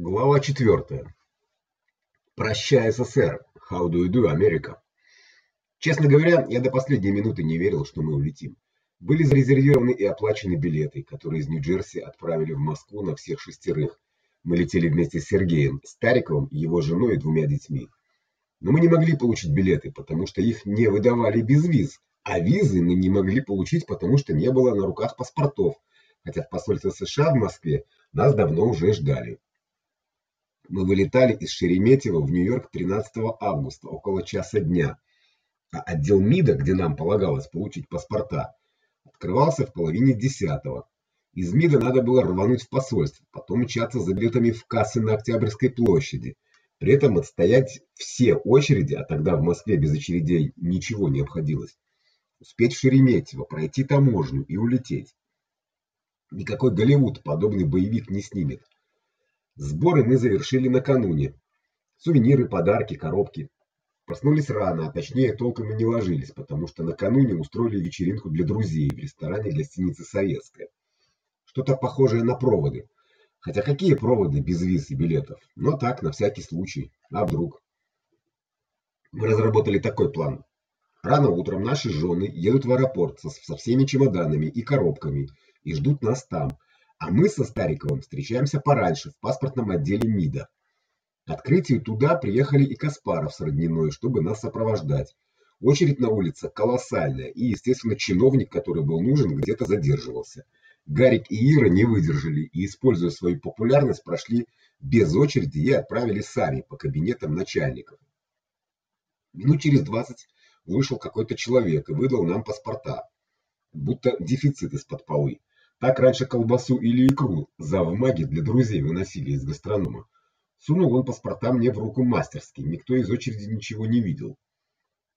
Глава 4. Прощай, СССР. How do you do, Америка? Честно говоря, я до последней минуты не верил, что мы улетим. Были зарезервированы и оплачены билеты, которые из Нью-Джерси отправили в Москву на всех шестерых. Мы летели вместе с Сергеем, Стариковым, его женой и двумя детьми. Но мы не могли получить билеты, потому что их не выдавали без виз, а визы мы не могли получить, потому что не было на руках паспортов, хотя в посольстве США в Москве нас давно уже ждали. Мы вылетали из Шереметьево в Нью-Йорк 13 августа около часа дня. А отдел МИДа, где нам полагалось получить паспорта, открывался в половине десятого. Из МИДа надо было рвануть в посольство, потом мчаться за билетами в кассы на Октябрьской площади. При этом отстоять все очереди, а тогда в Москве без очередей ничего не обходилось. Успеть в Шереметьево, пройти таможню и улететь. Никакой Голливуд подобный боевик не снимет. Сборы мы завершили накануне. Сувениры, подарки, коробки. Проснулись рано, а точнее толком и не ложились, потому что накануне устроили вечеринку для друзей в ресторане гостиницы Советская. Что-то похожее на проводы. Хотя какие проводы без виз и билетов? Но так, на всякий случай. А вдруг? Мы разработали такой план. Рано утром наши жены едут в аэропорт со, со всеми чемоданами и коробками и ждут нас там а мы со Стариковым встречаемся пораньше в паспортном отделе МИДа. Открытию туда приехали и Каспаров с родниной, чтобы нас сопровождать. Очередь на улице колоссальная, и, естественно, чиновник, который был нужен, где-то задерживался. Гарик и Ира не выдержали и, используя свою популярность, прошли без очереди и отправились сами по кабинетам начальников. Минут через двадцать вышел какой-то человек и выдал нам паспорта, будто дефицит из-под полы. Так раньше колбасу или икру за вмаги для друзей выносили из гастронома. Сунул он паспорта мне в руку мастерски, никто из очереди ничего не видел.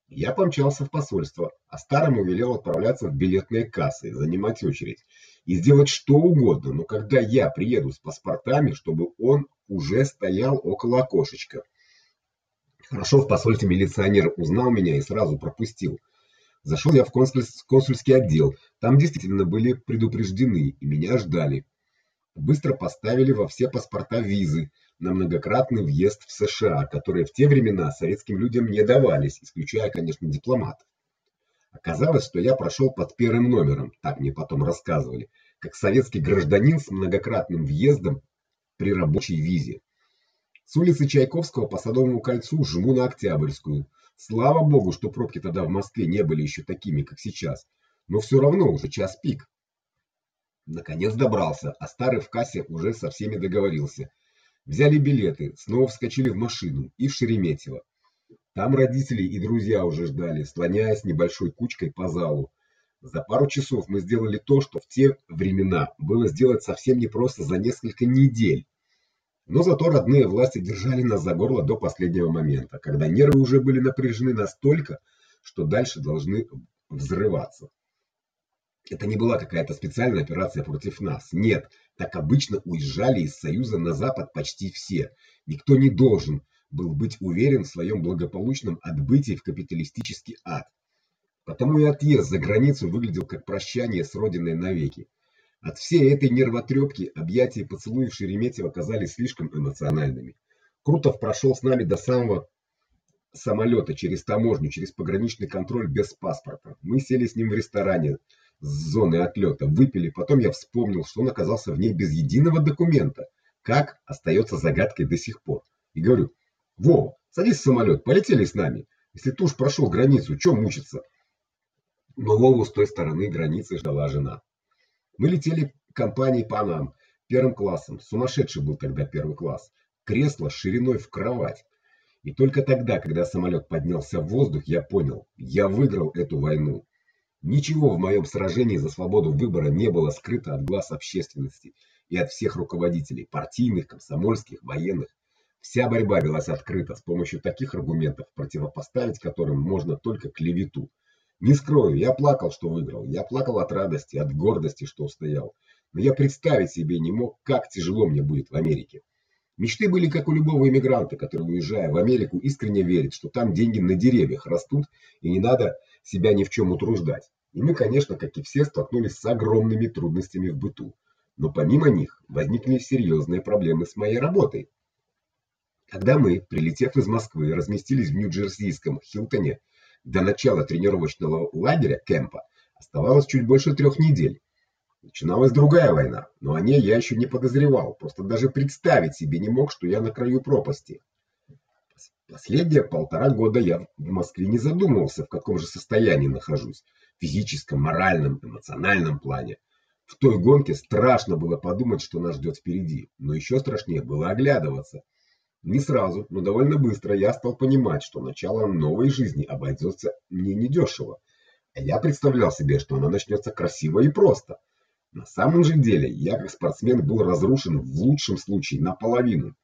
Я помчался в посольство, а старому велел отправляться в билетные кассы, занимать очередь и сделать что угодно, но когда я приеду с паспортами, чтобы он уже стоял около окошечка. Хорошо в посольстве милиционер узнал меня и сразу пропустил. Зашел я в консульский отдел. Там действительно были предупреждены и меня ждали. Быстро поставили во все паспорта визы на многократный въезд в США, которые в те времена советским людям не давались, исключая, конечно, дипломатов. Оказалось, что я прошел под первым номером, так мне потом рассказывали, как советский гражданин с многократным въездом при рабочей визе. С улицы Чайковского по Садовому кольцу жму на Октябрьскую. Слава богу, что пробки тогда в Москве не были еще такими, как сейчас. Но все равно уже час пик. Наконец добрался, а старый в кассе уже со всеми договорился. Взяли билеты, снова вскочили в машину и в Шереметьево. Там родители и друзья уже ждали, слоняясь небольшой кучкой по залу. За пару часов мы сделали то, что в те времена было сделать совсем непросто за несколько недель. Но зато родные власти держали нас за горло до последнего момента, когда нервы уже были напряжены настолько, что дальше должны взрываться. Это не была какая-то специальная операция против нас. Нет, так обычно уезжали из Союза на запад почти все. Никто не должен был быть уверен в своем благополучном отбытии в капиталистический ад. Потому и отъезд за границу выглядел как прощание с родиной навеки. От всей этой нервотрепки объятия и поцелуи в Шереметьево оказались слишком эмоциональными. Крутов прошел с нами до самого самолета через таможню, через пограничный контроль без паспорта. Мы сели с ним в ресторане с зоны отлета, выпили, потом я вспомнил, что он оказался в ней без единого документа. Как остается загадкой до сих пор. И говорю: "Вова, садись в самолет, полетели с нами. Если ты уж прошел границу, что мучиться?" Но Вову с той стороны границы ждала жена. Мы летели компанией Панам первым классом. Сумасшедший был тогда первый класс. Кресло шириной в кровать. И только тогда, когда самолет поднялся в воздух, я понял: я выиграл эту войну. Ничего в моем сражении за свободу выбора не было скрыто от глаз общественности и от всех руководителей партийных, комсомольских, военных. Вся борьба велась открыто с помощью таких аргументов, противопоставить которым можно только клевету. Не скрою, я плакал, что выиграл. Я плакал от радости, от гордости, что устоял. Но я представить себе не мог, как тяжело мне будет в Америке. Мечты были как у любого иммигранта, который уезжая в Америку, искренне верит, что там деньги на деревьях растут и не надо себя ни в чем утруждать. И мы, конечно, как и все, столкнулись с огромными трудностями в быту. Но помимо них возникли серьезные проблемы с моей работой. Когда мы, прилетев из Москвы, разместились в Нью-Джерсийском Хилтоне, до начала тренировочного лагеря кемпа оставалось чуть больше трех недель. Начиналась другая война, но о ней я еще не подозревал, просто даже представить себе не мог, что я на краю пропасти. Последние полтора года я в Москве не задумывался, в каком же состоянии нахожусь: физическом, моральном, эмоциональном плане. В той гонке страшно было подумать, что нас ждет впереди, но еще страшнее было оглядываться. Не сразу, но довольно быстро я стал понимать, что начало новой жизни обойдется мне недешево. А я представлял себе, что она начнется красиво и просто. На самом же деле, я как спортсмен был разрушен в лучшем случае наполовину.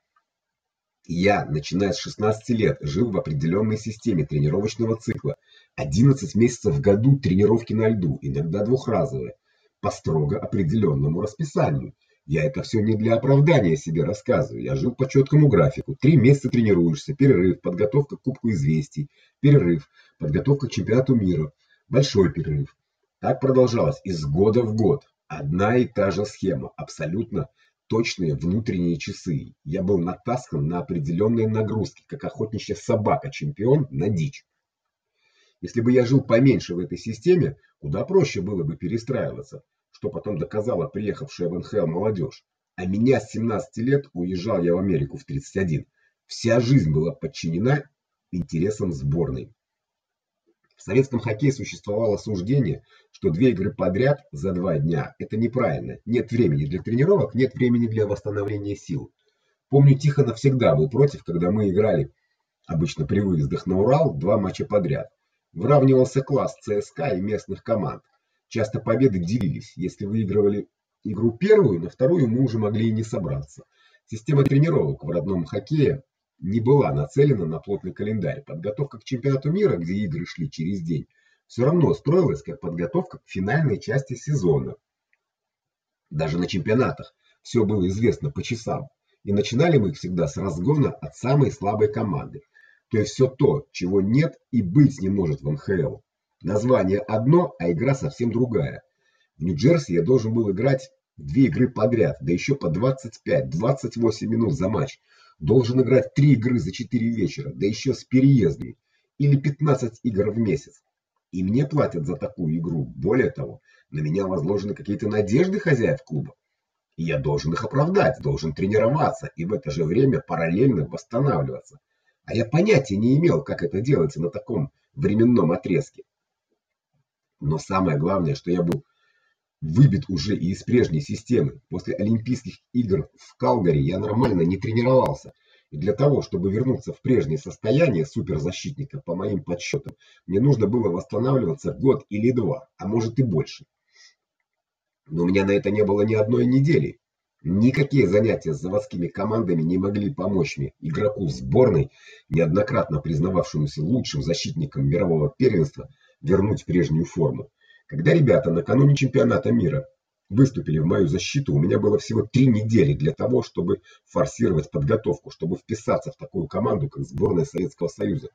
Я, начиная с 16 лет, жил в определенной системе тренировочного цикла. 11 месяцев в году тренировки на льду, иногда двухразовые, по строго определенному расписанию. Я это все не для оправдания себе рассказываю. Я жил по четкому графику. Три месяца тренируешься, перерыв, подготовка к Кубку известий, перерыв, подготовка к чемпионату мира, большой перерыв. Так продолжалось из года в год. Одна и та же схема, абсолютно точные внутренние часы. Я был натаскан на определенные нагрузки, как охотничья собака-чемпион на дичь. Если бы я жил поменьше в этой системе, куда проще было бы перестраиваться, что потом доказала приехавшая в НХЛ молодежь. А меня с 17 лет уезжал я в Америку в 31. Вся жизнь была подчинена интересам сборной. В советском хоккее существовало суждение, что две игры подряд за два дня это неправильно. Нет времени для тренировок, нет времени для восстановления сил. Помню, Тихонов всегда был против, когда мы играли обычно при выездах на Урал два матча подряд. Выравнивался класс ЦСКА и местных команд. Часто победы делились. Если выигрывали игру первую, на вторую мы уже могли и не собраться. Система тренировок в родном хоккее не была нацелена на плотный календарь. Подготовка к чемпионату мира, где игры шли через день, все равно строилась как подготовка к финальной части сезона. Даже на чемпионатах все было известно по часам, и начинали мы всегда с разгона от самой слабой команды. То есть все то, чего нет и быть не может в НХЛ. Название одно, а игра совсем другая. В Нью-Джерси я должен был играть две игры подряд, да еще по 25-28 минут за матч должен играть три игры за четыре вечера, да еще с переездами, или 15 игр в месяц. И мне платят за такую игру. Более того, на меня возложены какие-то надежды хозяев клуба. И я должен их оправдать, должен тренироваться и в это же время параллельно восстанавливаться. А я понятия не имел, как это делается на таком временном отрезке. Но самое главное, что я был выбит уже и из прежней системы. После Олимпийских игр в Калгари я нормально не тренировался. И для того, чтобы вернуться в прежнее состояние суперзащитника, по моим подсчетам, мне нужно было восстанавливаться год или два, а может и больше. Но у меня на это не было ни одной недели. Никакие занятия с заводскими командами не могли помочь мне, игроку сборной, неоднократно признававшемуся лучшим защитником мирового первенства, вернуть прежнюю форму. Когда ребята накануне чемпионата мира выступили в мою защиту, у меня было всего три недели для того, чтобы форсировать подготовку, чтобы вписаться в такую команду, как сборная Советского Союза.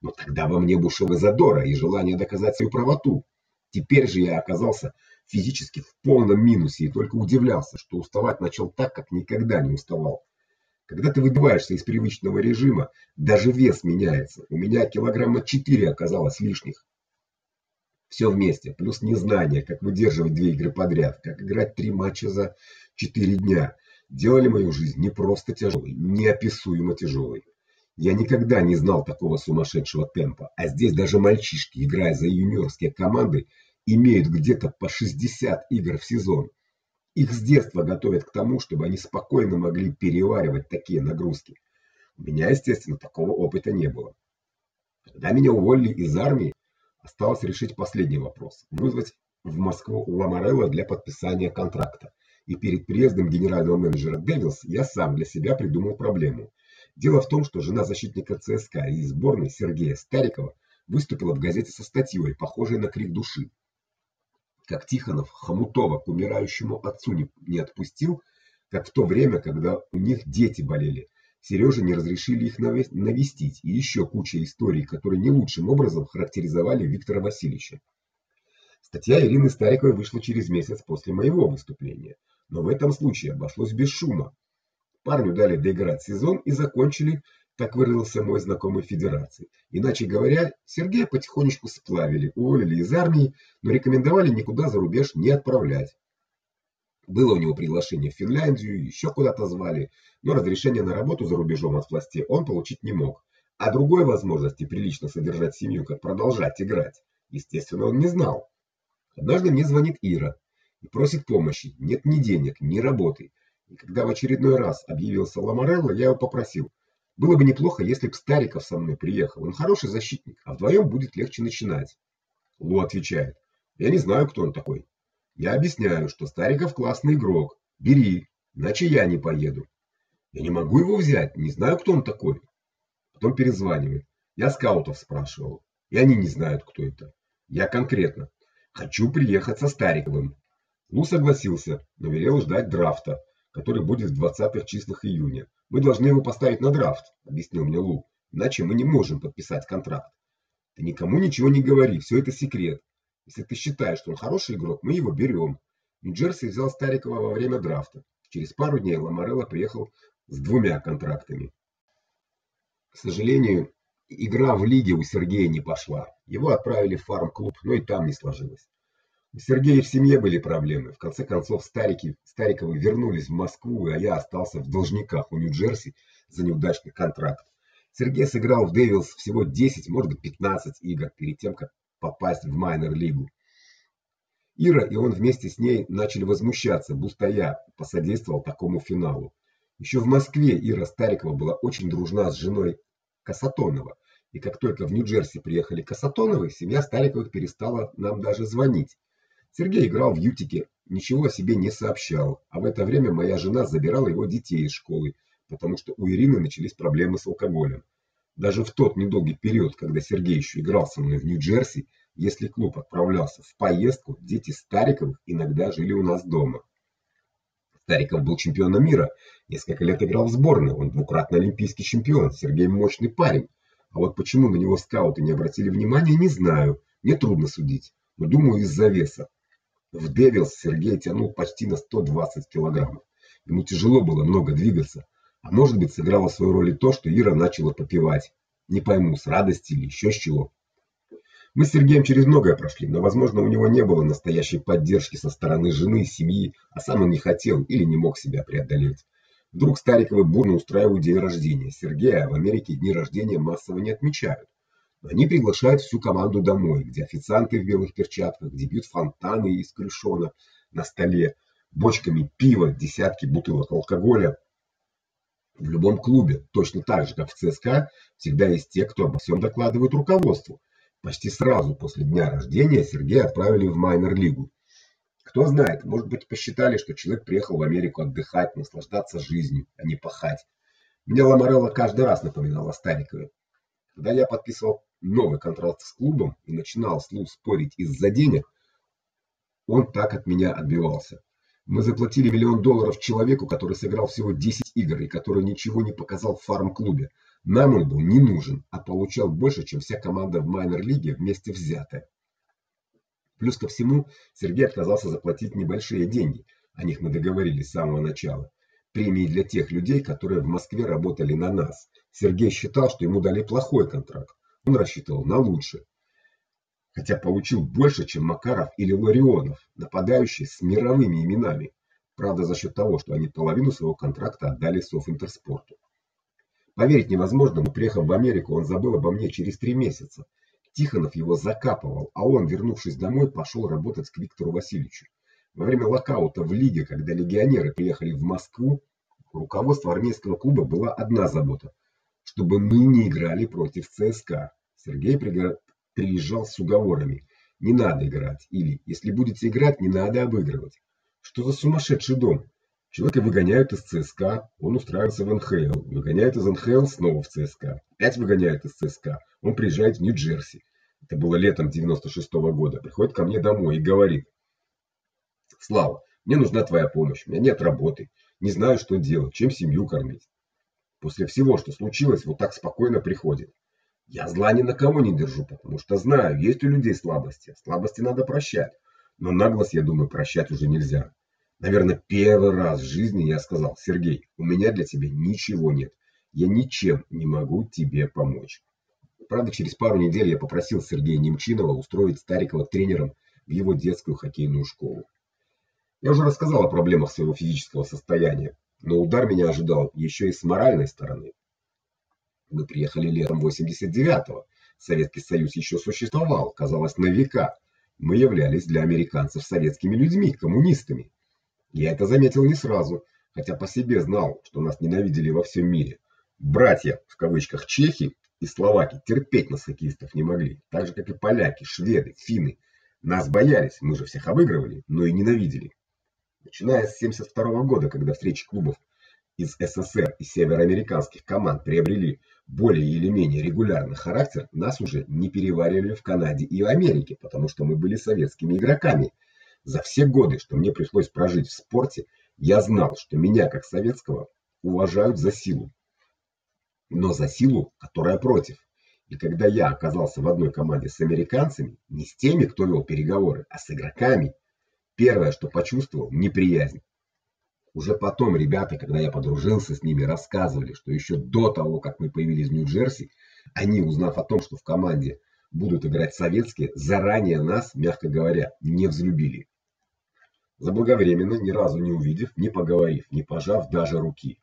Но тогда во мне бушевало задора и желание доказать свою правоту. Теперь же я оказался физически в полном минусе и только удивлялся, что уставать начал так, как никогда не уставал. Когда ты выбиваешься из привычного режима, даже вес меняется. У меня килограмма 4 оказалось лишних. Все вместе, плюс незнание, как выдерживать две игры подряд, как играть три матча за четыре дня, делали мою жизнь не просто тяжелой, неописуемо тяжелой. Я никогда не знал такого сумасшедшего темпа, а здесь даже мальчишки, играя за юниорские команды, имеют где-то по 60 игр в сезон. Их с детства готовят к тому, чтобы они спокойно могли переваривать такие нагрузки. У меня, естественно, такого опыта не было. Когда меня уволили из армии, Осталось решить последний вопрос вызвать в Москву Ламарелло для подписания контракта. И перед приездом генерального менеджера Девилс я сам для себя придумал проблему. Дело в том, что жена защитника ЦСКА из сборной Сергея Старикова выступила в газете со статьей, похожей на крик души. Как Тихонов Хомутова к умирающему отцу не, не отпустил, как в то время, когда у них дети болели, Сереже не разрешили их навестить, и еще куча историй, которые не лучшим образом характеризовали Виктора Васильевича. Статья Ирины Стариковой вышла через месяц после моего выступления. но в этом случае обошлось без шума. Парню дали доиграть сезон и закончили, так выразился мой знакомый федерации. Иначе говоря, Сергея потихонечку сплавили, уволили из армии, но рекомендовали никуда за рубеж не отправлять. Было у него приглашение в Финляндию, еще куда-то звали, но разрешение на работу за рубежом от властей он получить не мог. А другой возможности прилично содержать семью, как продолжать играть, естественно, он не знал. Однажды мне звонит Ира и просит помощи. Нет ни денег, ни работы. И когда в очередной раз объявился Ламорелло, я его попросил: "Было бы неплохо, если б Стариков со мной приехал. Он хороший защитник, а вдвоем будет легче начинать". Лу отвечает: "Я не знаю, кто он такой. Я объясняю, что Стариков классный игрок. Бери, иначе я не поеду". Я не могу его взять, не знаю, кто он такой. Потом перезванивает. Я скаутов спрашивал, и они не знают, кто это. Я конкретно хочу приехать со Стариковым. Лу согласился, но велел ждать драфта, который будет в 20-х числах июня. Мы должны его поставить на драфт, объяснил мне Лу. Иначе мы не можем подписать контракт. Ты никому ничего не говори, все это секрет. Если ты считаешь, что он хороший игрок, мы его берем. Нью-Джерси взял Старикова во время драфта. Через пару дней Ламарелло приехал с двумя контрактами. К сожалению, игра в лиге у Сергея не пошла. Его отправили в фарм-клуб, но и там не сложилось. У Сергея в семье были проблемы. В конце концов, старики Стариковы вернулись в Москву, а я остался в должниках у Нью-Джерси за неудачный контракт. Сергей сыграл в Дэвилс всего 10, может быть, 15 игр перед тем, как попасть в майнер-лигу. Ира и он вместе с ней начали возмущаться, будто я посодействовал такому финалу. Еще в Москве Ира Старикова была очень дружна с женой Касатонова, и как только в Нью-Джерси приехали Касатоновы, семья Стариковых перестала нам даже звонить. Сергей играл в ютике, ничего о себе не сообщал, а в это время моя жена забирала его детей из школы, потому что у Ирины начались проблемы с алкоголем. Даже в тот недолгий период, когда Сергей еще играл со мной в Нью-Джерси, если клуб отправлялся в поездку, дети Стариковых иногда жили у нас дома. Стариков был чемпионом мира, несколько лет играл в сборной, он двукратный олимпийский чемпион, Сергей мощный парень. А вот почему на него скауты не обратили внимания, не знаю. Мне трудно судить, но думаю, из-за веса. В Девилс Сергей тянул почти на 120 килограммов. Ему тяжело было много двигаться, а может быть, сыграло свою роль и то, что Ира начала попивать. Не пойму, с радости или еще с чего. Мы с Сергеем через многое прошли, но, возможно, у него не было настоящей поддержки со стороны жены, семьи, а сам он не хотел или не мог себя преодолеть. Вдруг Стариковы бурно устраивают день рождения Сергея, в Америке дни рождения массово не отмечают. Они приглашают всю команду домой, где официанты в белых перчатках, где бьют фонтаны из крышона на столе, бочками пива, десятки бутылок алкоголя. В любом клубе, точно так же, как в ЦСКА, всегда есть те, кто обо всем докладывает руководству. Почти сразу после дня рождения Сергея отправили в майнер-лигу. Кто знает, может быть, посчитали, что человек приехал в Америку отдыхать, наслаждаться жизнью, а не пахать. Мне Ламарелло каждый раз напоминал о Старикове. Когда я подписывал новый контракт с клубом и начинал с Лу спорить из-за денег, он так от меня отбивался. Мы заплатили миллион долларов человеку, который сыграл всего 10 игр и который ничего не показал в фарм-клубе. Нам он был не нужен, а получал больше, чем вся команда в майнер-лиге вместе взятая. Плюс ко всему, Сергей отказался заплатить небольшие деньги, о них мы договорились с самого начала. Премии для тех людей, которые в Москве работали на нас. Сергей считал, что ему дали плохой контракт. Он рассчитывал на лучший. Хотя получил больше, чем Макаров или Ларионов, нападающие с мировыми именами. Правда, за счет того, что они половину своего контракта отдали Софинтерспорту. Поверить невозможно, но приехав в Америку, он забыл обо мне через три месяца. Тихонов его закапывал, а он, вернувшись домой, пошел работать к Виктору Васильевичу. Во время локаута в лиге, когда легионеры приехали в Москву, у руководства армейского клуба была одна забота чтобы мы не играли против ЦСКА. Сергей приезжал с уговорами: "Не надо играть" или "Если будете играть, не надо обыгрывать". Что за сумасшедший дом? Человека выгоняют из ЦСКА, он устраивается в НХЛ, выгоняют из НХЛ снова в ЦСКА, опять выгоняют из ЦСКА, он приезжает в Нью-Джерси. Это было летом 96 -го года. Приходит ко мне домой и говорит: "Слава, мне нужна твоя помощь. У меня нет работы, не знаю, что делать, чем семью кормить". После всего, что случилось, вот так спокойно приходит. Я зла ни на кого не держу, потому что знаю, есть у людей слабости. Слабости надо прощать. Но наглость, я думаю, прощать уже нельзя. Наверное, первый раз в жизни я сказал: "Сергей, у меня для тебя ничего нет. Я ничем не могу тебе помочь". Правда, через пару недель я попросил Сергея Немчинова устроить Старикова тренером в его детскую хоккейную школу. Я уже рассказал о проблемах своего физического состояния, но удар меня ожидал еще и с моральной стороны. Мы приехали летом 89-го. Советский Союз еще существовал, казалось, на века. Мы являлись для американцев советскими людьми, коммунистами. Я это заметил не сразу, хотя по себе знал, что нас ненавидели во всем мире. Братья в кавычках чехи и словаки терпеть нас хоккеистов не могли, так же как и поляки, шведы, финны. Нас боялись, мы же всех обыгрывали, но и ненавидели. Начиная с 72 года, когда встречи клубов из СССР и североамериканских команд приобрели более или менее регулярный характер, нас уже не переваривали в Канаде и в Америке, потому что мы были советскими игроками. За все годы, что мне пришлось прожить в спорте, я знал, что меня как советского уважают за силу, но за силу, которая против. И когда я оказался в одной команде с американцами, не с теми, кто вел переговоры, а с игроками, первое, что почувствовал неприязнь. Уже потом ребята, когда я подружился с ними, рассказывали, что еще до того, как мы появились в Нью-Джерси, они, узнав о том, что в команде будут играть советские, заранее нас, мягко говоря, не взлюбили. Заблаговременно, ни разу не увидев, не поговорив, не пожав даже руки.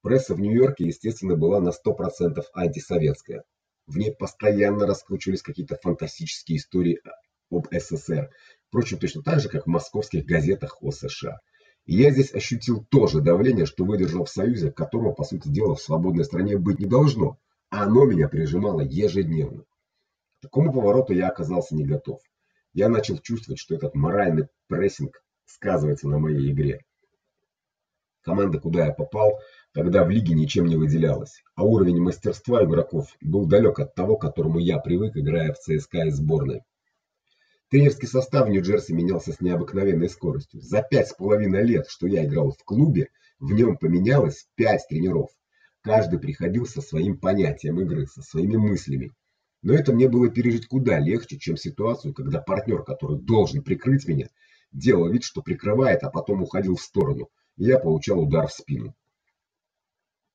Пресса в Нью-Йорке, естественно, была на 100% антисоветская. В ней постоянно раскручивались какие-то фантастические истории об СССР, впрочем, точно так же, как в московских газетах о США. Я здесь ощутил то же давление, что выдержал в Союзе, которого, по сути дела, в свободной стране быть не должно, а оно меня прижимало ежедневно. К такому повороту я оказался не готов. Я начал чувствовать, что этот моральный прессинг сказывается на моей игре. Команда, куда я попал, тогда в лиге ничем не выделялась, а уровень мастерства игроков был далек от того, к которому я привык, играя в ЦСКА и сборной. Тренерский состав Нью-Джерси менялся с необыкновенной скоростью. За пять с половиной лет, что я играл в клубе, в нем поменялось пять тренеров. Каждый приходил со своим понятием игры, со своими мыслями. Но это мне было пережить куда легче, чем ситуацию, когда партнер, который должен прикрыть меня, делал вид, что прикрывает, а потом уходил в сторону, и я получал удар в спину.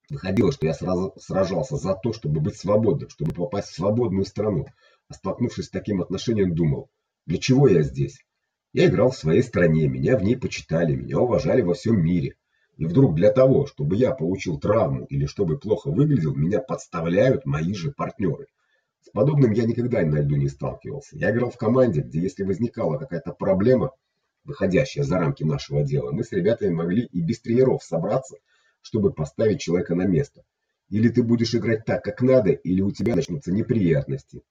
Выходило, что я сразу сражался за то, чтобы быть свободным, чтобы попасть в свободную страну. А столкнувшись с таким отношением, думал: для чего я здесь? Я играл в своей стране, меня в ней почитали, меня уважали во всем мире. И вдруг для того, чтобы я получил травму или чтобы плохо выглядел, меня подставляют мои же партнеры. С подобным я никогда на льду не сталкивался. Я играл в команде, где если возникала какая-то проблема, выходящая за рамки нашего дела, мы с ребятами могли и без тренеров собраться чтобы поставить человека на место. Или ты будешь играть так, как надо, или у тебя начнутся неприятности.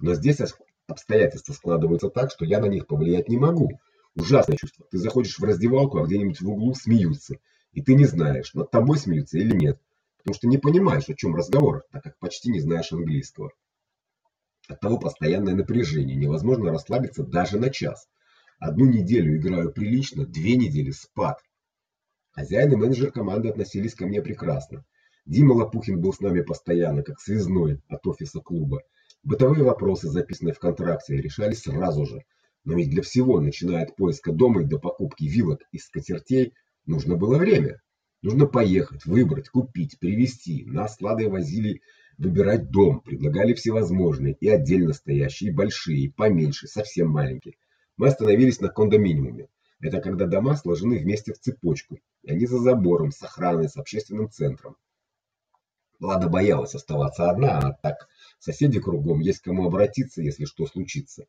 Но здесь обстоятельства складываются так, что я на них повлиять не могу. Ужасное чувство. Ты заходишь в раздевалку, а где-нибудь в углу смеются, и ты не знаешь, над тобой смеются или нет, потому что не понимаешь, о чем разговор, так как почти не знаешь английского. Оттого постоянное напряжение, невозможно расслабиться даже на час. Одну неделю играю прилично, две недели спад. Хозяин и менеджер команды относились ко мне прекрасно. Дима Лопухин был с нами постоянно, как связной от офиса клуба. Бытовые вопросы, записанные в контракте, решались сразу же. Но ведь для всего, начиная от поиска дома и до покупки вилок и скатертей, нужно было время. Нужно поехать, выбрать, купить, привезти. Нас Ладой возили выбирать дом, предлагали всевозможные, и отдельно стоящие, и большие, и поменьше, совсем маленькие. Мы остановились на кондоминиуме. Это когда дома сложены вместе в цепочку, и они за забором, с охраной, с общественным центром. Лада боялась оставаться одна, а так соседи кругом, есть кому обратиться, если что случится.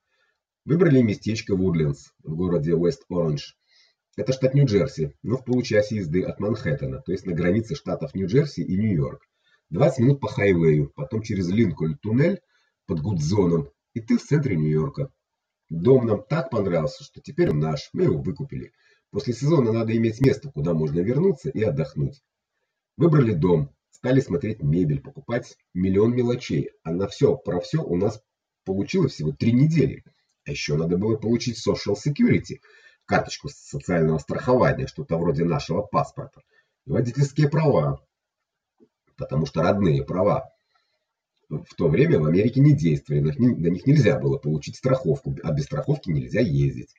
Выбрали местечко Вудлендс в городе Уэст-Оранж. Это штат Нью-Джерси, но в получасе езды от Манхэттена, то есть на границе штатов Нью-Джерси и Нью-Йорк. 20 минут по хайвею, потом через Линкольн-туннель под Гудзоном, и ты в центре Нью-Йорка. Дом нам так понравился, что теперь он наш. Мы его выкупили. После сезона надо иметь место, куда можно вернуться и отдохнуть. Выбрали дом, стали смотреть мебель, покупать миллион мелочей, а на все про все у нас получилось всего три недели. А еще надо было получить Social Security, карточку социального страхования, что-то вроде нашего паспорта, водительские права, потому что родные права в то время в Америке не действовали, на них, нельзя было получить страховку, а без страховки нельзя ездить.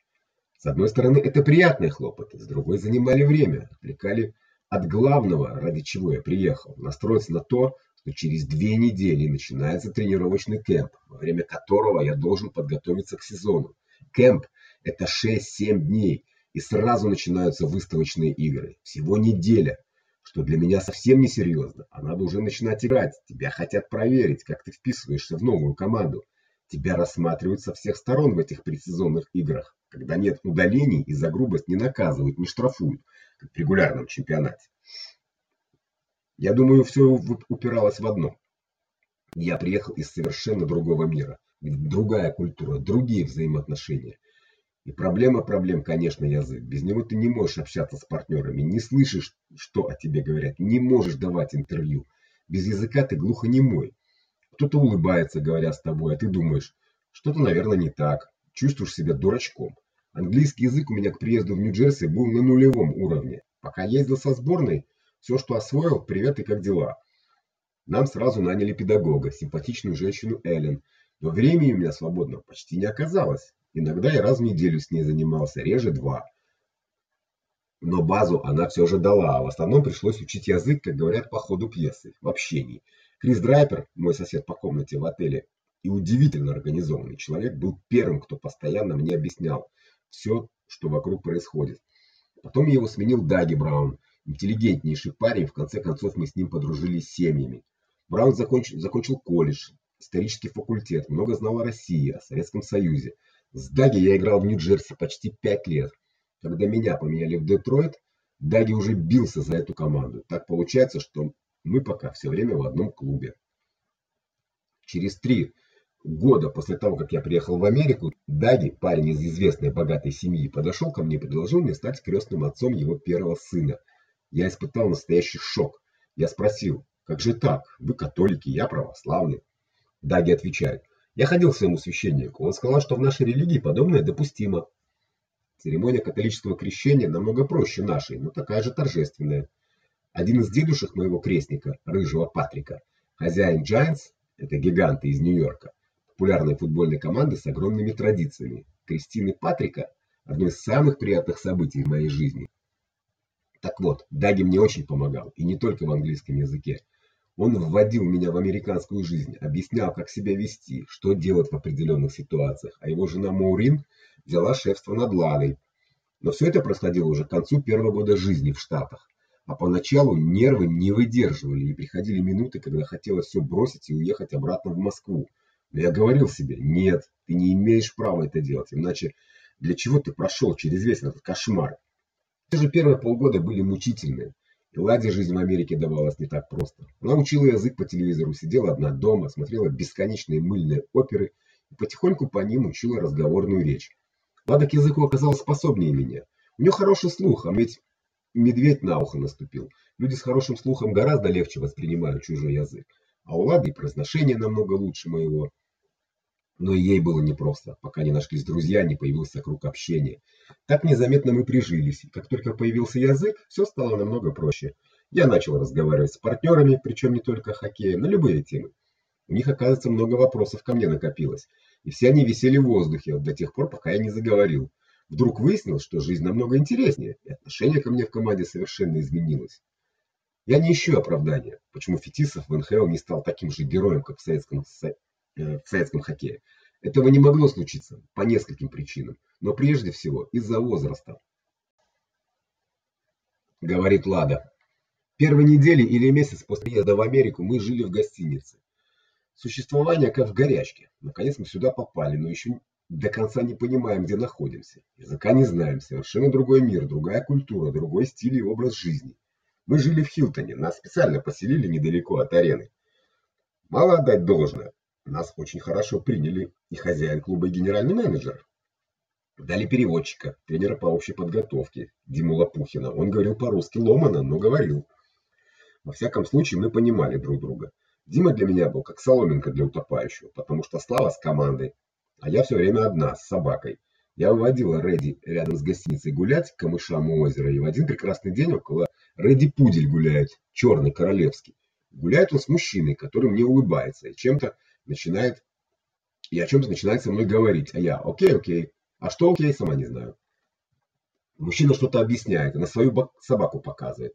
С одной стороны, это приятные хлопоты, с другой занимали время, отвлекали от главного, ради чего я приехал, настроиться на то, что через две недели начинается тренировочный кемп, во время которого я должен подготовиться к сезону. Кемп это 6-7 дней, и сразу начинаются выставочные игры. Всего неделя, что для меня совсем не серьезно. А надо уже начинать играть. Тебя хотят проверить, как ты вписываешься в новую команду. Тебя рассматривают со всех сторон в этих предсезонных играх. Когда нет удалений и за грубость не наказывают, не штрафуют, в регулярном чемпионате. Я думаю, все упиралось в одно. Я приехал из совершенно другого мира, другая культура, другие взаимоотношения. И проблема проблем, конечно, язык. Без него ты не можешь общаться с партнерами, не слышишь, что о тебе говорят, не можешь давать интервью. Без языка ты глухонемой. Кто-то улыбается, говоря с тобой, а ты думаешь, что-то, наверное, не так. Чувствуешь себя дурачком. Английский язык у меня к приезду в Нью-Джерси был на нулевом уровне. Пока ездил со сборной, все, что освоил, привет и как дела. Нам сразу наняли педагога, симпатичную женщину Эллен. Но времени у меня свободного почти не оказалось. Иногда я раз в неделю с ней занимался, реже два. Но базу она все же дала, а в основном пришлось учить язык, как говорят по ходу пьесы, в общении. Крис Драйпер, мой сосед по комнате в отеле, и удивительно организованный человек, был первым, кто постоянно мне объяснял все, что вокруг происходит. Потом его сменил Даги Браун, интеллигентнейший парень, в конце концов мы с ним подружились семьями. Браун закончил закончил колледж, исторический факультет, много знал о России, о Советском Союзе. С Даги я играл в Нью-Джерси почти пять лет. Когда меня поменяли в Детройт, Даги уже бился за эту команду. Так получается, что мы пока все время в одном клубе. Через три года после того, как я приехал в Америку, Даги, парень из известной богатой семьи, подошел ко мне и предложил мне стать крестным отцом его первого сына. Я испытал настоящий шок. Я спросил: "Как же так? Вы католики, я православный". Даги отвечает: я ходил к своему священнику. Он сказал, что в нашей религии подобное допустимо. Церемония католического крещения намного проще нашей, но такая же торжественная. Один из дедушек моего крестника, рыжего Патрика, хозяин Giants, это гиганты из Нью-Йорка, популярной футбольной команды с огромными традициями. Кристины Патрика одно из самых приятных событий в моей жизни. Так вот, Даги мне очень помогал, и не только в английском языке. Он вводил меня в американскую жизнь, объяснял, как себя вести, что делать в определенных ситуациях, а его жена Маурин взяла шефство над Ладой. Но все это происходило уже к концу первого года жизни в Штатах. А поначалу нервы не выдерживали, и приходили минуты, когда хотелось все бросить и уехать обратно в Москву. Я говорил себе: "Нет, ты не имеешь права это делать, иначе для чего ты прошел через весь этот кошмар?" Те же первые полгода были мучительные. И Ладе жизнь в Америке давалась не так просто. Она учила язык по телевизору, сидела одна дома, смотрела бесконечные мыльные оперы и потихоньку по ним учила разговорную речь. Лада к языку оказалась способнее меня. У нее хороший слух, а ведь медведь на ухо наступил. Люди с хорошим слухом гораздо легче воспринимают чужой язык. А у Лады произношение намного лучше моего. Но и ей было непросто, пока не нашлись друзья, не появился круг общения. Так незаметно мы прижились, как только появился язык, все стало намного проще. Я начал разговаривать с партнерами, причем не только хоккеем, на любые темы. У них, оказывается, много вопросов ко мне накопилось, и все они висели в воздухе до тех пор, пока я не заговорил. Вдруг выяснилось, что жизнь намного интереснее, и отношение ко мне в команде совершенно изменилось. Я не ищу оправдания, почему Фетисов в НХЛ не стал таким же героем, как в Советском в советском хоккее. Этого не могло случиться по нескольким причинам, но прежде всего из-за возраста. Говорит Лада. Первой недели или месяц после приезда в Америку мы жили в гостинице. Существование как в горячке. Наконец мы сюда попали, но еще до конца не понимаем, где находимся. Языка не знаем, совершенно другой мир, другая культура, другой стиль и образ жизни. Мы жили в Хилтоне, нас специально поселили недалеко от арены. Мало отдать должное. Нас очень хорошо приняли и хозяин клуба, и генеральный менеджер. Дали переводчика, тренера по общей подготовке, Диму Лопухина. Он говорил по-русски ломано, но говорил. Во всяком случае, мы понимали друг друга. Дима для меня был как соломинка для утопающего, потому что Слава с командой, а я все время одна с собакой. Я выводила Реди рядом с гостиницей гулять к камышам у озера, и в один прекрасный день около Реди пудель гуляет, черный королевский. Гуляет он с мужчиной, который мне улыбается и чем-то начинает и о чем то начинает со мной говорить. А я: "О'кей, о'кей. А что о'кей, сама не знаю". Мужчина что-то объясняет на свою собаку показывает.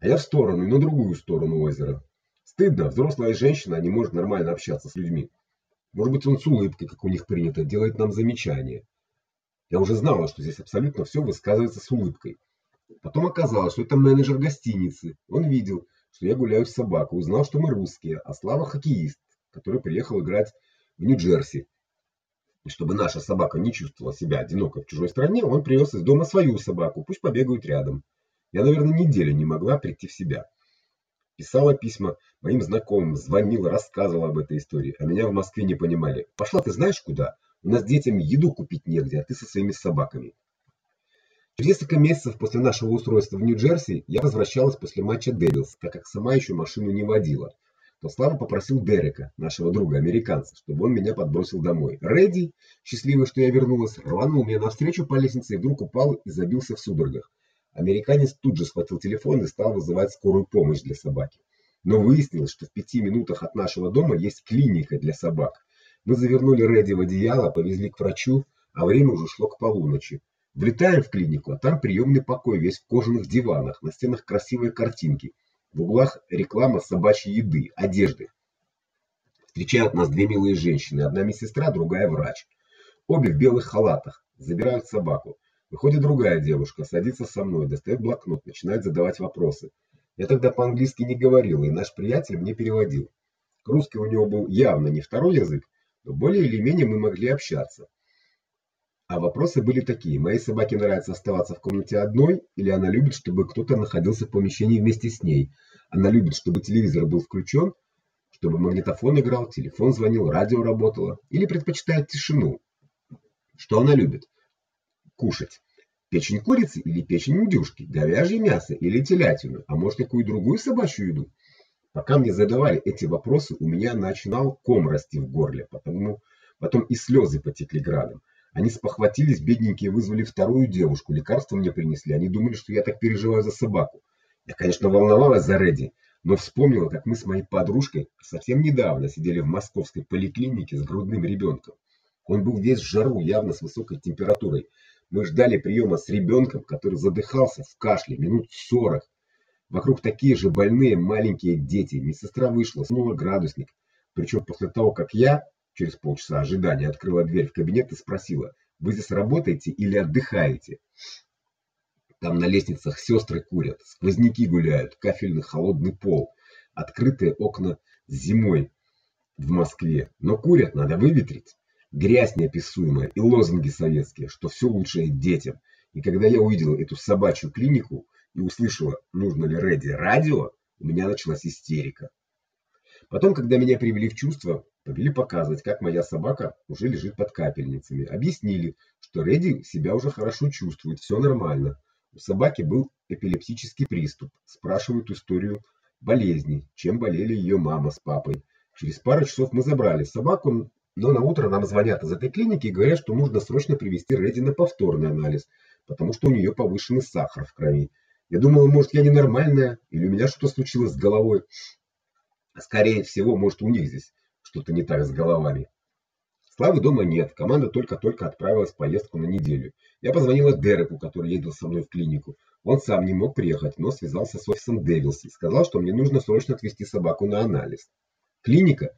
А я в сторону, на другую сторону озера. Стыдно, взрослая женщина не может нормально общаться с людьми. Может быть, он с улыбкой, как у них принято, делает нам замечание. Я уже знала, что здесь абсолютно все высказывается с улыбкой. Потом оказалось, что это менеджер гостиницы. Он видел, что я гуляю с собакой, узнал, что мы русские, а Слава хоккеист, который приехал играть в Нью-Джерси. И чтобы наша собака не чувствовала себя одинокой в чужой стране, он привез из дома свою собаку, пусть побегают рядом. Я, наверное, неделю не могла прийти в себя. Писала письма моим знакомым, звонила, рассказывала об этой истории, а меня в Москве не понимали. Пошла ты знаешь куда? У нас детям еду купить негде, а ты со своими собаками. Через несколько месяцев после нашего устройства в Нью-Джерси я возвращалась после матча Дэвилс, так как сама еще машину не водила то Слава попросил Дерека, нашего друга-американца, чтобы он меня подбросил домой. Редди, счастливый, что я вернулась, рванул мне навстречу по лестнице и вдруг упал и забился в судорогах. Американец тут же схватил телефон и стал вызывать скорую помощь для собаки. Но выяснилось, что в пяти минутах от нашего дома есть клиника для собак. Мы завернули Редди в одеяло, повезли к врачу, а время уже шло к полуночи. Влетаем в клинику, а там приемный покой весь в кожаных диванах, на стенах красивые картинки. В углах реклама собачьей еды, одежды. Встречают нас две милые женщины, одна медсестра, другая врач. Обе в белых халатах, забирают собаку. Выходит другая девушка, садится со мной, достает блокнот, начинает задавать вопросы. Я тогда по-английски не говорил, и наш приятель мне переводил. Русский у него был явно не второй язык, но более или менее мы могли общаться. А вопросы были такие: моей собаке нравится оставаться в комнате одной или она любит, чтобы кто-то находился в помещении вместе с ней? Она любит, чтобы телевизор был включен, чтобы магнитофон играл, телефон звонил, радио работало или предпочитает тишину? Что она любит? Кушать. Печень курицы или печень индюшки, говяжье мясо или телятину, а может какую другую собачью еду? Пока мне задавали эти вопросы, у меня начинал ком расти в горле, потому потом и слезы потекли градом. Они спохватились, бедненькие вызвали вторую девушку, лекарство мне принесли. Они думали, что я так переживаю за собаку. Я, конечно, волновалась за Реди, но вспомнила, как мы с моей подружкой совсем недавно сидели в московской поликлинике с грудным ребенком. Он был весь в жару, явно с высокой температурой. Мы ждали приема с ребенком, который задыхался в кашле минут сорок. Вокруг такие же больные маленькие дети. Медсестра вышла, снула градусник. Причем после того, как я через полчаса ожидания открыла дверь в кабинет и спросила: "Вы здесь работаете или отдыхаете?" Там на лестницах сестры курят, сквозняки гуляют, кафельный холодный пол, открытые окна зимой в Москве. Но курят надо выветрить. Грязь неописуемая и лозунги советские, что все лучшее детям. И когда я увидела эту собачью клинику и услышала, нужно ли Реди радио, у меня началась истерика. Потом, когда меня привели в чувство, повели показывать, как моя собака уже лежит под капельницами. Объяснили, что Реди себя уже хорошо чувствует, все нормально. У собаки был эпилептический приступ. Спрашивают историю болезни, чем болели ее мама с папой. Через пару часов мы забрали собаку, но на утро нам звонят из этой клиники и говорят, что нужно срочно привести Реди на повторный анализ, потому что у нее повышенный сахар в крови. Я думала, может, я ненормальная или у меня что-то случилось с головой. Скорее всего, может, у них здесь что-то не так с головами. Славы дома нет. Команда только-только отправилась в поездку на неделю. Я позвонила Дереку, который ездил со мной в клинику. Он сам не мог приехать, но связался с офисом Девилс и сказал, что мне нужно срочно отвезти собаку на анализ. Клиника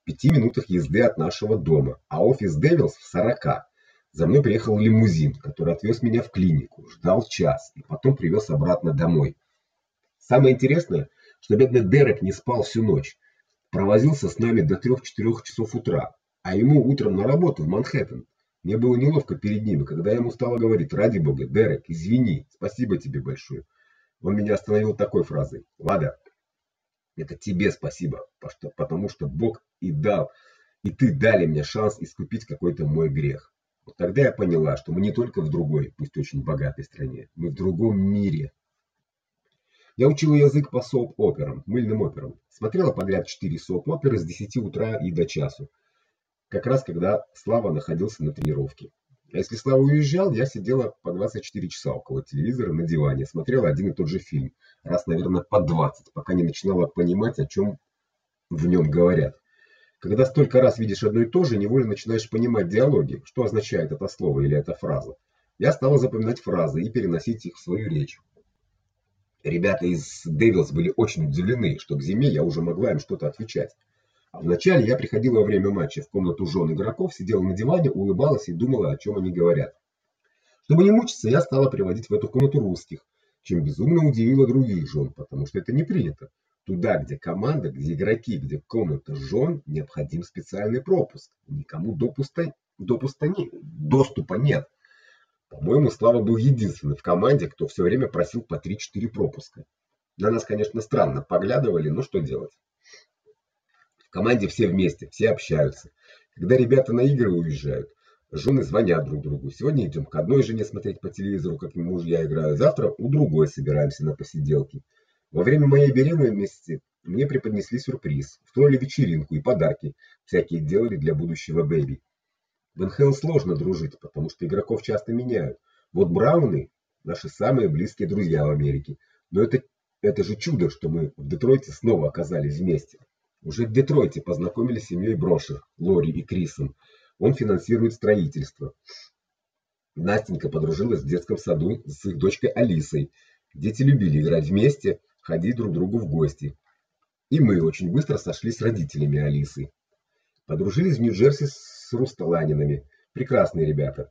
в пяти минутах езды от нашего дома, а офис Девилс в сорока. За мной приехал лимузин, который отвез меня в клинику, ждал час и потом привез обратно домой. Самое интересное, что бедный Дерек не спал всю ночь. Провозился с нами до 3-4 часов утра, а ему утром на работу в Манхэттен. Мне было неловко перед ним, когда я ему стала говорить: "Ради бога, Дерек, извини, спасибо тебе большое". Он меня остановил такой фразой: "Лада, это тебе спасибо, потому что Бог и дал, и ты дали мне шанс искупить какой-то мой грех". Вот тогда я поняла, что мы не только в другой, пусть очень богатой стране, мы в другом мире. Я учила язык по соап-операм, мыльным операм. Смотрела подряд четыре соап-оперы с 10 утра и до часу. Как раз когда Слава находился на тренировке. А если Слава уезжал, я сидела по 24 часа около телевизора на диване, смотрела один и тот же фильм, раз, наверное, по 20, пока не начинала понимать, о чем в нем говорят. Когда столько раз видишь одно и то же, невольно начинаешь понимать диалоги, что означает это слово или эта фраза. Я стала запоминать фразы и переносить их в свою речь. Ребята из Devils были очень удивлены, что к зиме я уже могла им что-то отвечать. А вначале я приходила во время матча в комнату жен игроков, сидела на диване, улыбалась и думала, о чем они говорят. Чтобы не мучиться, я стала приводить в эту комнату русских, чем безумно удивила других жен, потому что это не принято. Туда, где команда, где игроки, где комната жен, необходим специальный пропуск. Никому допуска, допуска не, доступа нет. По-моему, Слава был единственный в команде, кто все время просил по 3-4 пропуска. На нас, конечно, странно поглядывали, но что делать? В команде все вместе, все общаются. Когда ребята на игры уезжают, жены звонят друг другу. Сегодня идем к одной жене смотреть по телевизору, как мужья играют. Завтра у другой собираемся на посиделки. Во время моей беременности мне преподнесли сюрприз. Устроили вечеринку и подарки всякие делали для будущего бэби. В НХЛ сложно дружить, потому что игроков часто меняют. Вот Брауны наши самые близкие друзья в Америке. Но это это же чудо, что мы в Детройте снова оказались вместе. Уже в Детройте познакомились с семьей Брошер, Лори и Крисом. Он финансирует строительство. Настенька подружилась в детском саду с их дочкой Алисой. Дети любили играть вместе, ходить друг к другу в гости. И мы очень быстро сошлись с родителями Алисы. Подружились в Нью-Джерси с Русталанинами. Прекрасные ребята.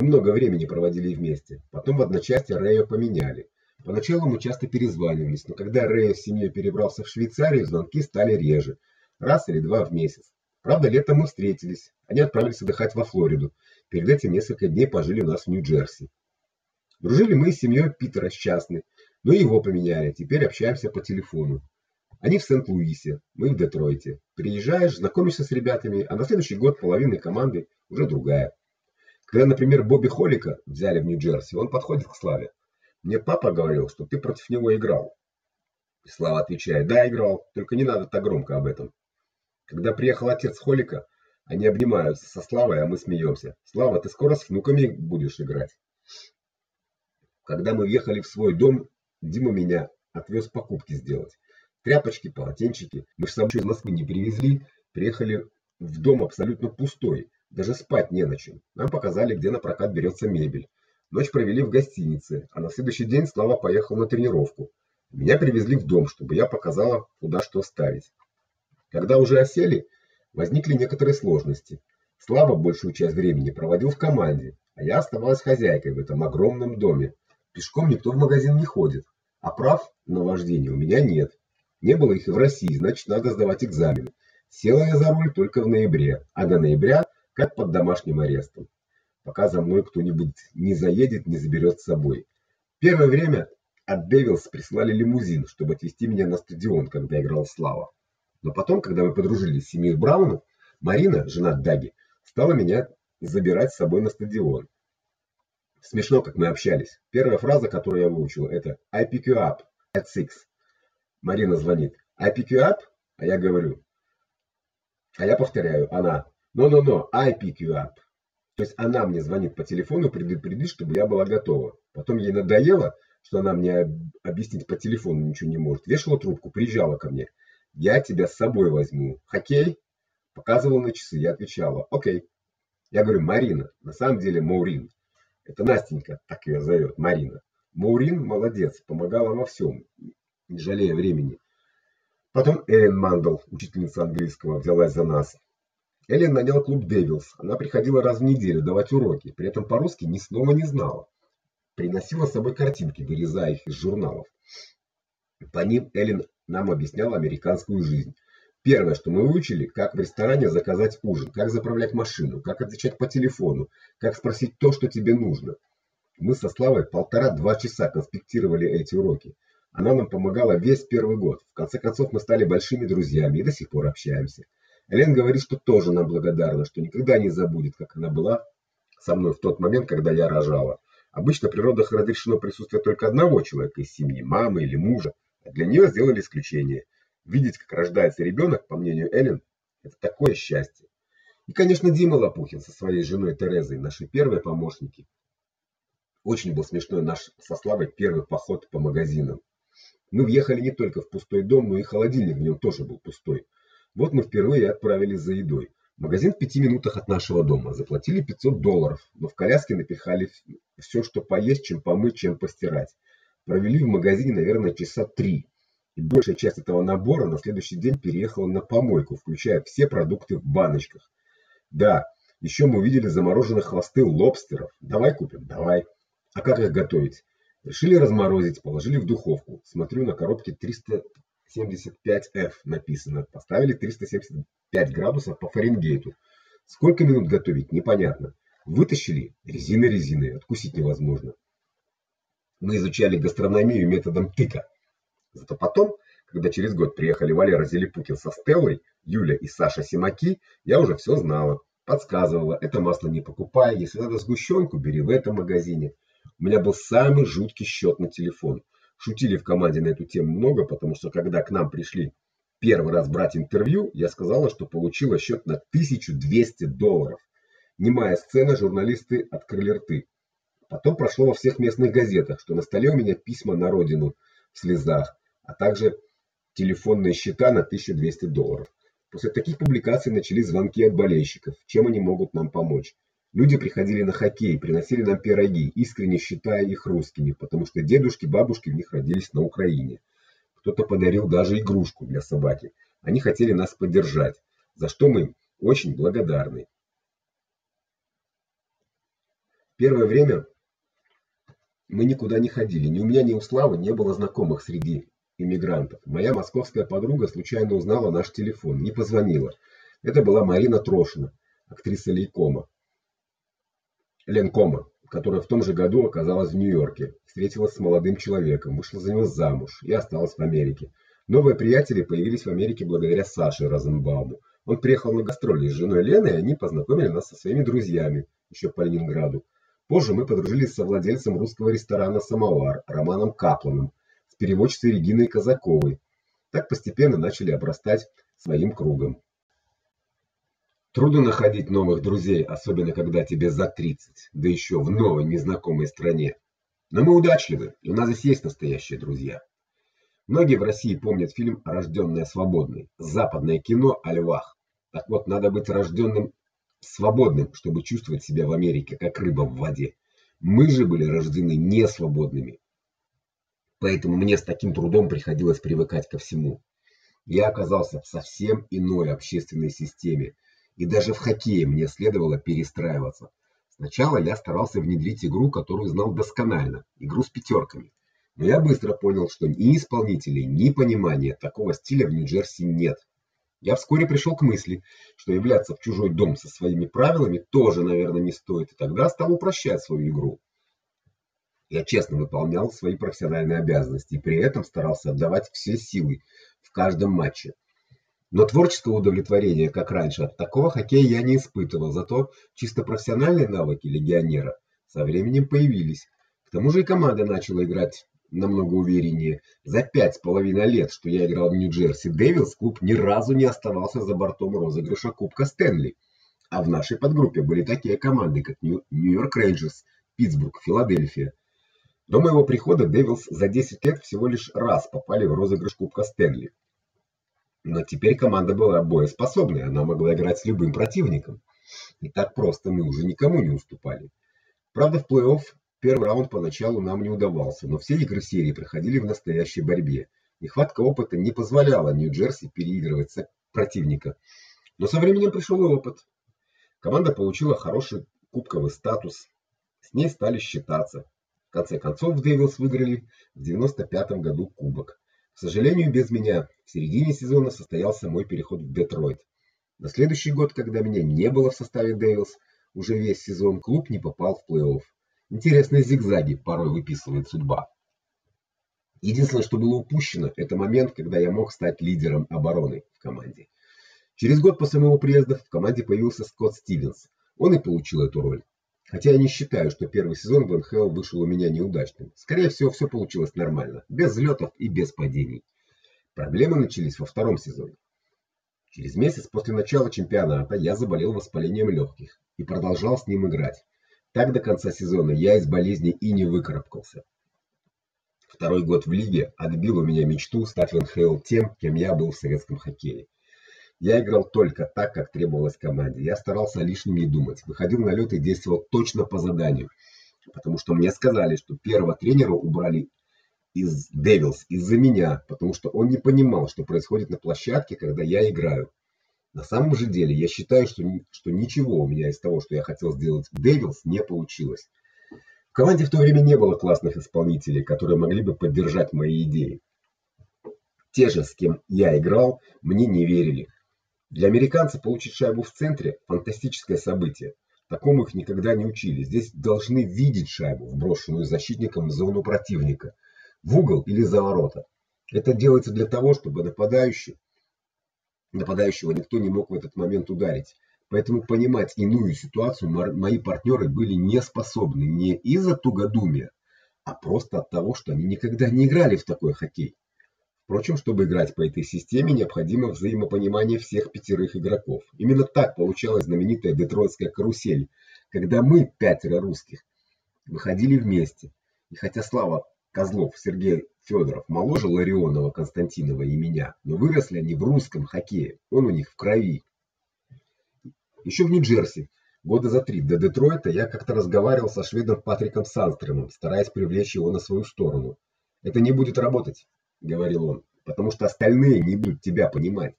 Много времени проводили вместе. Потом в одночасье Рэя поменяли. Поначалу мы часто перезванивались, но когда Рэй с семьей перебрался в Швейцарию, звонки стали реже, раз или два в месяц. Правда, летом мы встретились. Они отправились отдыхать во Флориду. Перед этим несколько дней пожили у нас в Нью-Джерси. Дружили мы с семьей Питера Счастный, но его поменяли. Теперь общаемся по телефону. Они в Сент-Луисе, мы в Детройте. Приезжаешь, знакомишься с ребятами, а на следующий год половина команды уже другая. Когда, например, Бобби Холлика взяли в Нью-Джерси, он подходит к Славе. Мне папа говорил, что ты против него играл. И Слава отвечает: "Да, играл, только не надо так громко об этом". Когда приехал отец Холика, они обнимаются со Славой, а мы смеемся. "Слава, ты скоро с внуками будешь играть". Когда мы въехали в свой дом, Дима меня отвез покупки сделать. Тряпочки, полотенчики. Мы же с собой из Москвы не привезли, приехали в дом абсолютно пустой, даже спать не на чем. Нам показали, где на прокат берется мебель. Ночь провели в гостинице, а на следующий день Слава поехал на тренировку. Меня привезли в дом, чтобы я показала, куда что ставить. Когда уже осели, возникли некоторые сложности. Слава большую часть времени проводил в команде, а я оставалась хозяйкой в этом огромном доме. Пешком никто в магазин не ходит, а прав на вождение у меня нет. Не было их и в России, значит, надо сдавать экзамены. Села я за руль только в ноябре, а до ноября как под домашним арестом пока за мной кто-нибудь не заедет, не заберет с собой. Первое время от Девилс прислали лимузин, чтобы отвезти меня на стадион, когда играл Слава. Но потом, когда мы подружились с семьей Браунов, Марина, жена Даги, стала меня забирать с собой на стадион. Смешно, как мы общались. Первая фраза, которую я выучил, это I pick you up at six. Марина звонит. I pick you up? А я говорю. А я повторяю, она. No, no, no, I pick you up. То есть она мне звонит по телефону, предупредит, чтобы я была готова. Потом ей надоело, что она мне объяснить по телефону ничего не может. Вешала трубку, приезжала ко мне. Я тебя с собой возьму. Хоккей? Показывала на часы, я отвечала: "О'кей". Я говорю: "Марина, на самом деле Маурин. Это Настенька, так ее зовет, Марина. Маурин молодец, помогала во всем, не жалея времени. Потом Эллен Мандл, учительница английского, взялась за нас. Эллен нанял клуб Девилс. Она приходила раз в неделю давать уроки, при этом по-русски ни слова не знала. Приносила с собой картинки, вырезая их из журналов. По ним Эллен нам объясняла американскую жизнь. Первое, что мы выучили, как в ресторане заказать ужин, как заправлять машину, как отвечать по телефону, как спросить то, что тебе нужно. Мы со Славой полтора-два часа конспектировали эти уроки. Она нам помогала весь первый год. В конце концов мы стали большими друзьями и до сих пор общаемся. Элен говорит, что тоже нам благодарна, что никогда не забудет, как она была со мной в тот момент, когда я рожала. Обычно при родах разрешено присутствие только одного человека из семьи, мамы или мужа, а для нее сделали исключение. Видеть, как рождается ребенок, по мнению Элен, это такое счастье. И, конечно, Дима Лопухин со своей женой Терезой, наши первые помощники. Очень был смешной наш со Славой первый поход по магазинам. Мы въехали не только в пустой дом, но и холодильник в нем тоже был пустой. Вот мы впервые отправились за едой. Магазин в пяти минутах от нашего дома. Заплатили 500 долларов, но в коляске напихали все, что поесть, чем помыть, чем постирать. Провели в магазине, наверное, часа три. И большая часть этого набора на следующий день переехала на помойку, включая все продукты в баночках. Да, еще мы увидели замороженные хвосты лобстеров. Давай купим, давай. А как их готовить? Решили разморозить, положили в духовку. Смотрю, на коробке 375F написано. Поставили 375 градусов по Фаренгейту. Сколько минут готовить, непонятно. Вытащили резина резиной, откусить невозможно. Мы изучали гастрономию методом тыка. Зато потом, когда через год приехали Валера Зелепукин со Стеллой, Юля и Саша Симаки, я уже все знала. Подсказывала: "Это масло не покупай, если надо сгущенку, бери в этом магазине". У меня был самый жуткий счет на телефон. Шутили в команде на эту тему много, потому что когда к нам пришли первый раз брать интервью, я сказала, что получила счет на 1200 долларов. Немая сцена, журналисты открыли рты. Потом прошло во всех местных газетах, что на столе у меня письма на родину в слезах, а также телефонные счета на 1200 долларов. После таких публикаций начались звонки от болельщиков, чем они могут нам помочь. Люди приходили на хоккей, приносили нам пироги, искренне считая их русскими, потому что дедушки, бабушки в них родились на Украине. Кто-то подарил даже игрушку для собаки. Они хотели нас поддержать, за что мы очень благодарны. Первое время мы никуда не ходили. Ни у меня, ни у Славы не было знакомых среди иммигрантов. Моя московская подруга случайно узнала наш телефон и позвонила. Это была Марина Трошина, актриса Лейкома. Ленкома, которая в том же году оказалась в Нью-Йорке, встретилась с молодым человеком, вышла за него замуж и осталась в Америке. Новые приятели появились в Америке благодаря Саше Розенбауму. Он приехал на гастроли с женой Леной, и они познакомили нас со своими друзьями еще по Ленинграду. Позже мы подружились со владельцем русского ресторана Самовар Романом Капланом, с переводчицей Региной Казаковой. Так постепенно начали обрастать своим кругом. Трудно находить новых друзей, особенно когда тебе за 30, да еще в новой незнакомой стране. Но мы удачливы, и у нас здесь есть настоящие друзья. Многие в России помнят фильм Рожденная свободной, западное кино о львах. Так вот, надо быть рожденным свободным, чтобы чувствовать себя в Америке как рыба в воде. Мы же были рождены не свободными. Поэтому мне с таким трудом приходилось привыкать ко всему. Я оказался в совсем иной общественной системе, и даже в хоккее мне следовало перестраиваться. Сначала я старался внедрить игру, которую знал досконально, игру с пятерками. Но я быстро понял, что ни исполнителей, ни понимания такого стиля в Нью-Джерси нет. Я вскоре пришел к мысли, что являться в чужой дом со своими правилами тоже, наверное, не стоит, и тогда стал упрощать свою игру. Я честно выполнял свои профессиональные обязанности и при этом старался отдавать все силы в каждом матче. Но творческого удовлетворения, как раньше, от такого хоккея я не испытывал, зато чисто профессиональные навыки легионера со временем появились. К тому же и команда начала играть намного увереннее. За пять с половиной лет, что я играл в Нью-Джерси Дэвилс, клуб ни разу не оставался за бортом розыгрыша Кубка Стэнли. А в нашей подгруппе были такие команды, как Нью-Йорк Рейнджерс, Питтсбург, Филадельфия. До моего прихода Дэвилс за 10 лет всего лишь раз попали в розыгрыш Кубка Стэнли. Но теперь команда была боеспособной, она могла играть с любым противником. И так просто мы уже никому не уступали. Правда, в плей-офф первый раунд поначалу нам не удавался, но все игры серии проходили в настоящей борьбе. Нехватка опыта не позволяла Нью-Джерси переигрывать противника. Но со временем пришел и опыт. Команда получила хороший кубковый статус. С ней стали считаться. В конце концов, Дэвилс выиграли в 95 году кубок. К сожалению, без меня. В середине сезона состоялся мой переход в Детройт. На следующий год, когда меня не было в составе Дэвилс, уже весь сезон клуб не попал в плей-офф. Интересные зигзаги порой выписывает судьба. Единственное, что было упущено это момент, когда я мог стать лидером обороны в команде. Через год после моего приезда в команде появился Скотт Стивенс. Он и получил эту роль. Хотя я не считаю, что первый сезон в НХЛ вышел у меня неудачным. Скорее всего, все получилось нормально, без взлетов и без падений. Проблемы начались во втором сезоне. Через месяц после начала чемпионата я заболел воспалением легких и продолжал с ним играть. Так до конца сезона я из болезни и не выкарабкался. Второй год в лиге отбил у меня мечту стать в НХЛ тем, кем я был в советском хоккее. Я играл только так, как требовалось команде. Я старался лишним не думать. Выходил на лёд и действовал точно по заданию. Потому что мне сказали, что первого тренера убрали из Devils из-за меня, потому что он не понимал, что происходит на площадке, когда я играю. На самом же деле, я считаю, что что ничего у меня из того, что я хотел сделать в Devils, не получилось. В команде в то время не было классных исполнителей, которые могли бы поддержать мои идеи. Те же, с кем я играл, мне не верили. Для американцев получить шайбу в центре фантастическое событие. Такому их никогда не учили. Здесь должны видеть шайбу, вброшенную защитником в зону противника, в угол или за ворота. Это делается для того, чтобы нападающий нападающего никто не мог в этот момент ударить. Поэтому понимать иную ситуацию мои партнеры были не способны не из-за тугодумия, а просто от того, что они никогда не играли в такой хоккей. Впрочем, чтобы играть по этой системе, необходимо взаимопонимание всех пятерых игроков. Именно так получалась знаменитая детройтская карусель, когда мы, пятеро русских, выходили вместе. И хотя Слава Козлов, Сергей Федоров моложе Ларионова, Константинова и меня, но выросли они в русском хоккее. Он у них в крови. Еще в Нью-Джерси, года за три до Детройта, я как-то разговаривал со шведом Патриком Санстрёмом, стараясь привлечь его на свою сторону. Это не будет работать, говорил он, потому что остальные не будут тебя понимать.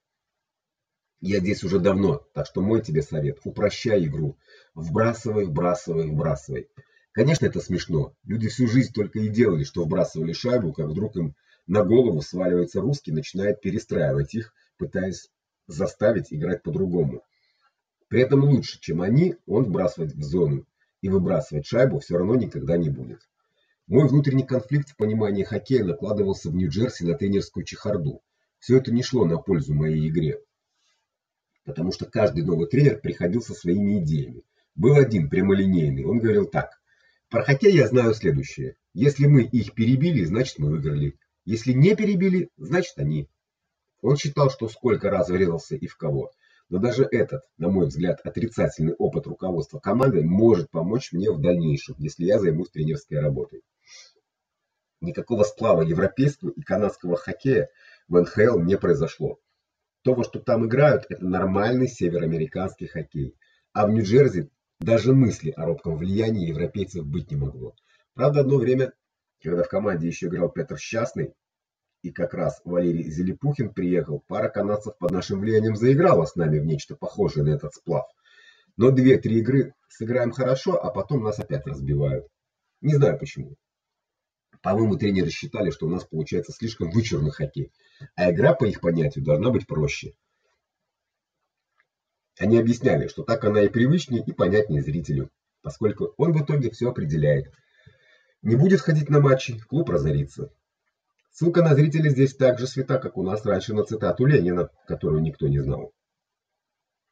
Я здесь уже давно, так что мой тебе совет: упрощай игру. Вбрасывай, вбрасывай, вбрасывай. Конечно, это смешно. Люди всю жизнь только и делали, что вбрасывали шайбу, как вдруг им на голову сваливается русский, начинает перестраивать их, пытаясь заставить играть по-другому. При этом лучше, чем они, он вбрасывать в зону и выбрасывать шайбу все равно никогда не будет. Мой внутренний конфликт в понимании хоккея накладывался в Нью-Джерси на тренерскую чехарду. Все это не шло на пользу моей игре. Потому что каждый новый тренер приходил со своими идеями. Был один прямолинейный. Он говорил так: "Про хоккей я знаю следующее: если мы их перебили, значит, мы выиграли. Если не перебили, значит, они". Он считал, что сколько раз врезался и в кого. Но даже этот, на мой взгляд, отрицательный опыт руководства командой может помочь мне в дальнейшем, если я займусь тренерской работой. Никакого сплава европейского и канадского хоккея в НХЛ не произошло. То, во что там играют, это нормальный североамериканский хоккей. А в Нью-Джерси даже мысли о робком влиянии европейцев быть не могло. Правда, одно время, когда в команде еще играл Петр Счастный, и как раз Валерий Зелепухин приехал, пара канадцев под нашим влиянием заиграла с нами в нечто похожее на этот сплав. Но две-три игры сыграем хорошо, а потом нас опять разбивают. Не знаю почему. По-моему, тренеры считали, что у нас получается слишком вычурный хоккей, а игра по их понятию должна быть проще. Они объясняли, что так она и привычнее, и понятнее зрителю, поскольку он в итоге все определяет. Не будет ходить на матчи, клуб разорится. Ссылка на зрителей здесь так же свята, как у нас раньше на цитату Ленина, которую никто не знал.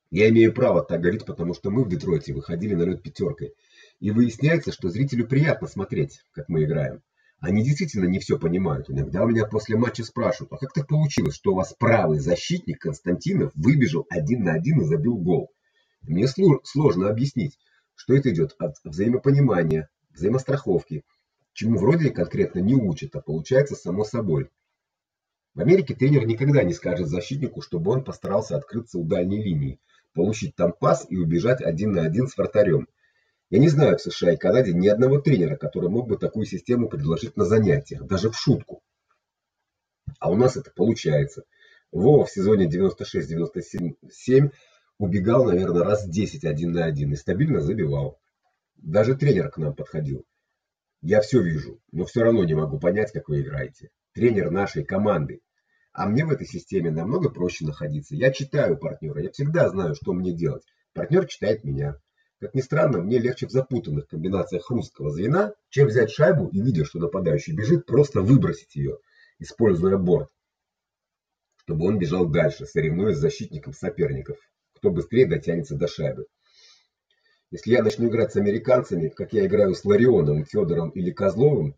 Я имею право так говорить, потому что мы в Детройте выходили на лед пятеркой, и выясняется, что зрителю приятно смотреть, как мы играем. Они действительно не все понимают. Иногда у меня после матча спрашивают: "А как так получилось, что у вас правый защитник Константинов выбежал один на один и забил гол?" Мне сложно объяснить, что это идет от взаимопонимания, взаимостраховки, чему вроде конкретно не учат, а получается само собой. В Америке тренер никогда не скажет защитнику, чтобы он постарался открыться у дальней линии, получить там пас и убежать один на один с вратарем. Я не знаю в США и Канаде ни одного тренера, который мог бы такую систему предложить на занятиях, даже в шутку. А у нас это получается. Вова в сезоне 96-97 убегал, наверное, раз 10 один на один и стабильно забивал. Даже тренер к нам подходил. Я все вижу, но все равно не могу понять, как вы играете. Тренер нашей команды. А мне в этой системе намного проще находиться. Я читаю партнера, я всегда знаю, что мне делать. Партнер читает меня. Как ни странно, мне легче в запутанных комбинациях русского звена, чем взять шайбу и видя, что нападающий бежит, просто выбросить ее, используя борт, чтобы он бежал дальше, соревнуясь с защитником соперников, кто быстрее дотянется до шайбы. Если я начну играть с американцами, как я играю с Ларионом, Федором или Козловым,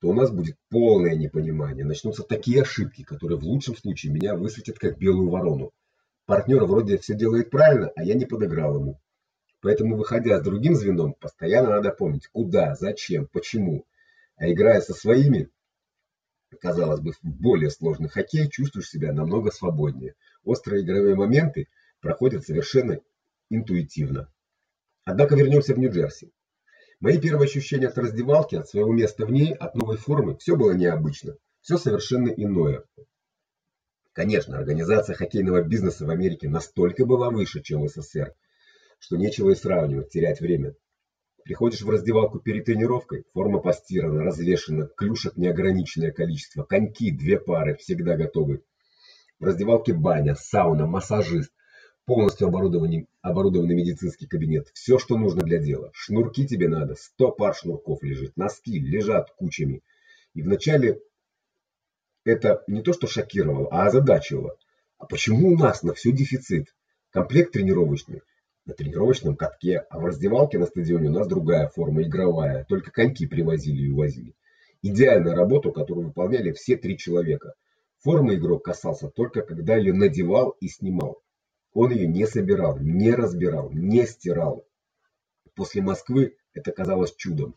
то у нас будет полное непонимание. Начнутся такие ошибки, которые в лучшем случае меня высветят как белую ворону. Партнер вроде все делает правильно, а я не подыграл ему. Поэтому, выходя с другим звеном, постоянно надо помнить, куда, зачем, почему. А играя со своими, Казалось бы, в более сложный хоккей чувствуешь себя намного свободнее. Острые игровые моменты проходят совершенно интуитивно. Однако вернемся в Нью-Джерси. Мои первые ощущения от раздевалки, от своего места в ней, от новой формы все было необычно, все совершенно иное. Конечно, организация хоккейного бизнеса в Америке настолько была выше, чем в СССР, что нечего и сравнивать, терять время. Приходишь в раздевалку перед тренировкой, форма постирана, развешена, клюшек неограниченное количество, коньки две пары всегда готовы. В раздевалке баня, сауна, массажист, полностью оборудованный оборудованный медицинский кабинет. все, что нужно для дела. Шнурки тебе надо, сто пар шнурков лежит, носки лежат кучами. И вначале это не то, что шокировало, а озадачивало. А почему у нас на все дефицит? Комплект тренировочный на тренировочном катке, а в раздевалке на стадионе у нас другая форма игровая, только коньки привозили и увозили. Идеальная работа, которую выполняли все три человека. Формы игрок касался только когда ее надевал и снимал. Он ее не собирал, не разбирал, не стирал. После Москвы это казалось чудом.